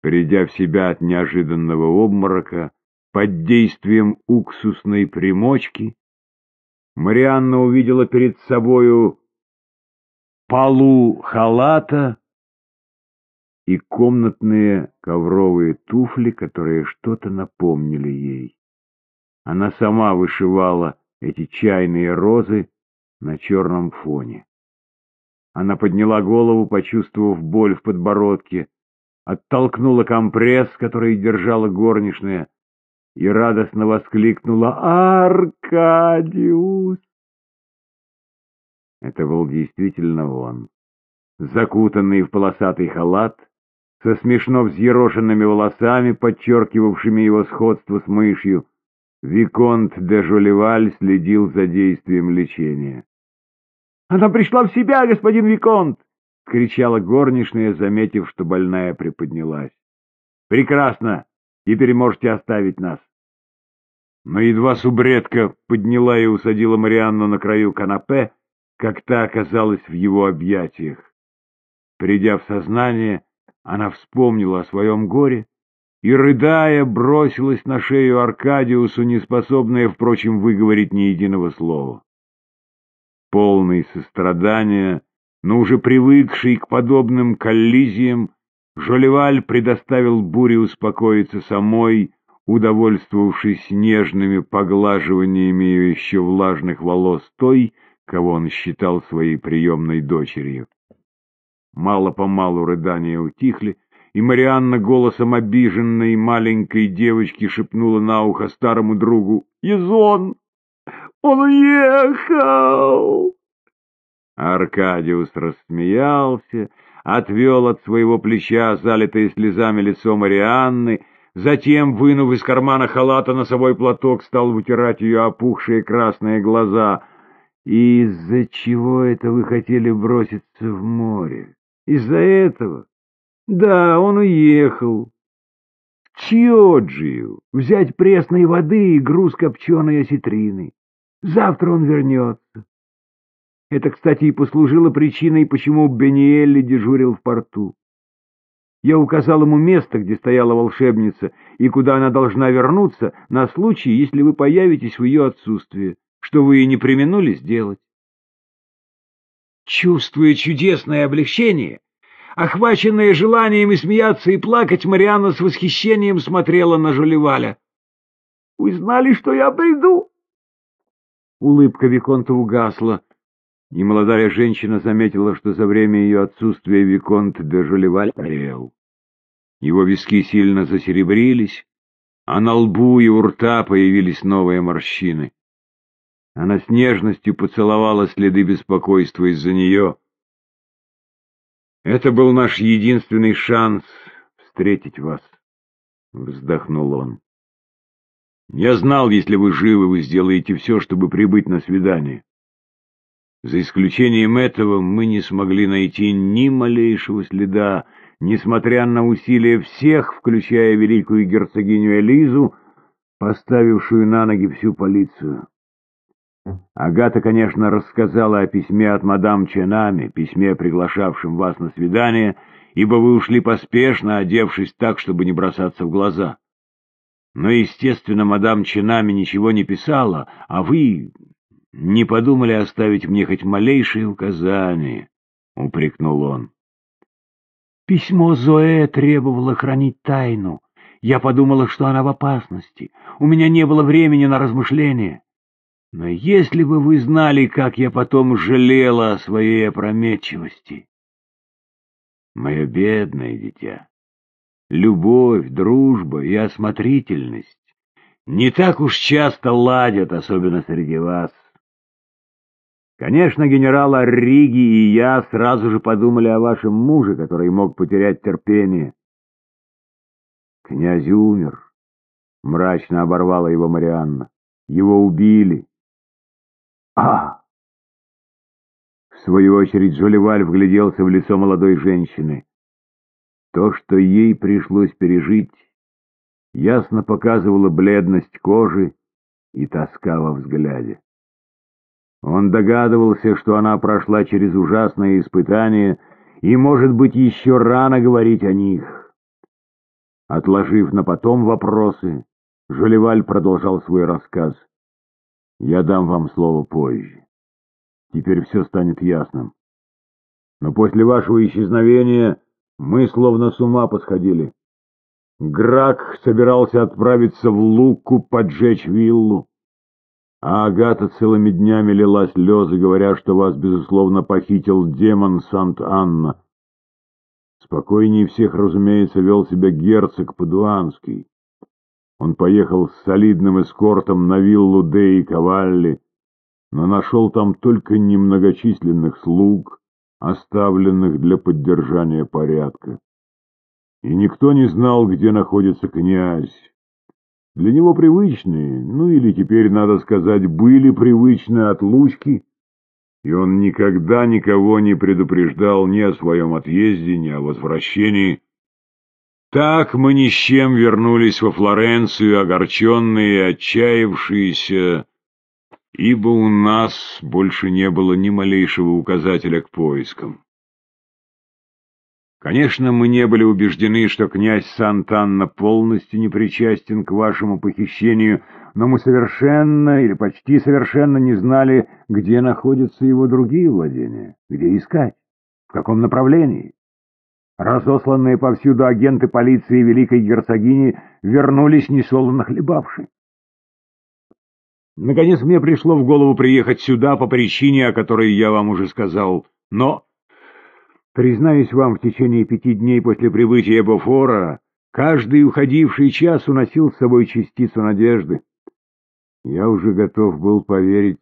Придя в себя от неожиданного обморока, под действием уксусной примочки, Марианна увидела перед собою полу халата и комнатные ковровые туфли, которые что-то напомнили ей. Она сама вышивала эти чайные розы на черном фоне. Она подняла голову, почувствовав боль в подбородке, оттолкнула компресс, который держала горничная, и радостно воскликнула «Аркадиус!». Это был действительно он, закутанный в полосатый халат, со смешно взъерошенными волосами, подчеркивавшими его сходство с мышью, Виконт де Жолеваль следил за действием лечения. «Она пришла в себя, господин Виконт!» — кричала горничная, заметив, что больная приподнялась. «Прекрасно! Теперь можете оставить нас!» Но едва субредка подняла и усадила Марианну на краю канапе, как та оказалась в его объятиях. Придя в сознание, она вспомнила о своем горе и, рыдая, бросилась на шею Аркадиусу, неспособная, впрочем, выговорить ни единого слова. Полный сострадания, но уже привыкший к подобным коллизиям, Жолеваль предоставил буре успокоиться самой, удовольствовавшись нежными поглаживаниями ее еще влажных волос той, кого он считал своей приемной дочерью. Мало-помалу рыдания утихли, и Марианна голосом обиженной маленькой девочки шепнула на ухо старому другу «Езон! Он уехал!» Аркадиус рассмеялся, отвел от своего плеча залитое слезами лицо Марианны, затем, вынув из кармана халата носовой платок, стал вытирать ее опухшие красные глаза. «Из-за чего это вы хотели броситься в море? Из-за этого?» Да, он уехал. В Чиоджию взять пресной воды и груз копченой осетрины. Завтра он вернется. Это, кстати, и послужило причиной, почему Бениэлли дежурил в порту. Я указал ему место, где стояла волшебница, и куда она должна вернуться, на случай, если вы появитесь в ее отсутствие, что вы и не применули сделать. Чувствуя чудесное облегчение, Охваченная желанием и смеяться, и плакать, Марианна с восхищением смотрела на Жолеваля. — Вы знали, что я приду? Улыбка Виконта угасла, и молодая женщина заметила, что за время ее отсутствия Виконт де Жолеваль орел. Его виски сильно засеребрились, а на лбу и у рта появились новые морщины. Она с нежностью поцеловала следы беспокойства из-за нее — это был наш единственный шанс встретить вас, — вздохнул он. Я знал, если вы живы, вы сделаете все, чтобы прибыть на свидание. За исключением этого мы не смогли найти ни малейшего следа, несмотря на усилия всех, включая великую герцогиню Элизу, поставившую на ноги всю полицию. Агата, конечно, рассказала о письме от мадам Ченами, письме, приглашавшем вас на свидание, ибо вы ушли поспешно, одевшись так, чтобы не бросаться в глаза. Но, естественно, мадам Ченами ничего не писала, а вы не подумали оставить мне хоть малейшие указания, — упрекнул он. Письмо Зоэ требовало хранить тайну. Я подумала, что она в опасности. У меня не было времени на размышления. Но если бы вы знали, как я потом жалела о своей опрометчивости. Мое бедное дитя, любовь, дружба и осмотрительность не так уж часто ладят, особенно среди вас. Конечно, генерал Орриги и я сразу же подумали о вашем муже, который мог потерять терпение. Князь умер, — мрачно оборвала его Марианна. Его убили. А! В свою очередь Жолеваль вгляделся в лицо молодой женщины. То, что ей пришлось пережить, ясно показывало бледность кожи и тоска во взгляде. Он догадывался, что она прошла через ужасные испытания, и, может быть, еще рано говорить о них. Отложив на потом вопросы, Жолеваль продолжал свой рассказ. «Я дам вам слово позже. Теперь все станет ясным. Но после вашего исчезновения мы словно с ума посходили. Грак собирался отправиться в Луку поджечь виллу. А Агата целыми днями лила слезы, говоря, что вас, безусловно, похитил демон Сант-Анна. Спокойнее всех, разумеется, вел себя герцог Падуанский. Он поехал с солидным эскортом на виллу Деи Кавалли, но нашел там только немногочисленных слуг, оставленных для поддержания порядка и никто не знал, где находится князь. Для него привычные, ну или теперь, надо сказать, были привычные отлучки, и он никогда никого не предупреждал ни о своем отъезде, ни о возвращении. Так мы ни с чем вернулись во Флоренцию, огорченные и отчаявшиеся, ибо у нас больше не было ни малейшего указателя к поискам. Конечно, мы не были убеждены, что князь Сантанна полностью не причастен к вашему похищению, но мы совершенно или почти совершенно не знали, где находятся его другие владения, где искать, в каком направлении. Разосланные повсюду агенты полиции Великой Герцогини вернулись несолоно хлебавши. Наконец мне пришло в голову приехать сюда по причине, о которой я вам уже сказал, но Признаюсь вам, в течение пяти дней после прибытия Бофора каждый уходивший час уносил с собой частицу надежды. Я уже готов был поверить,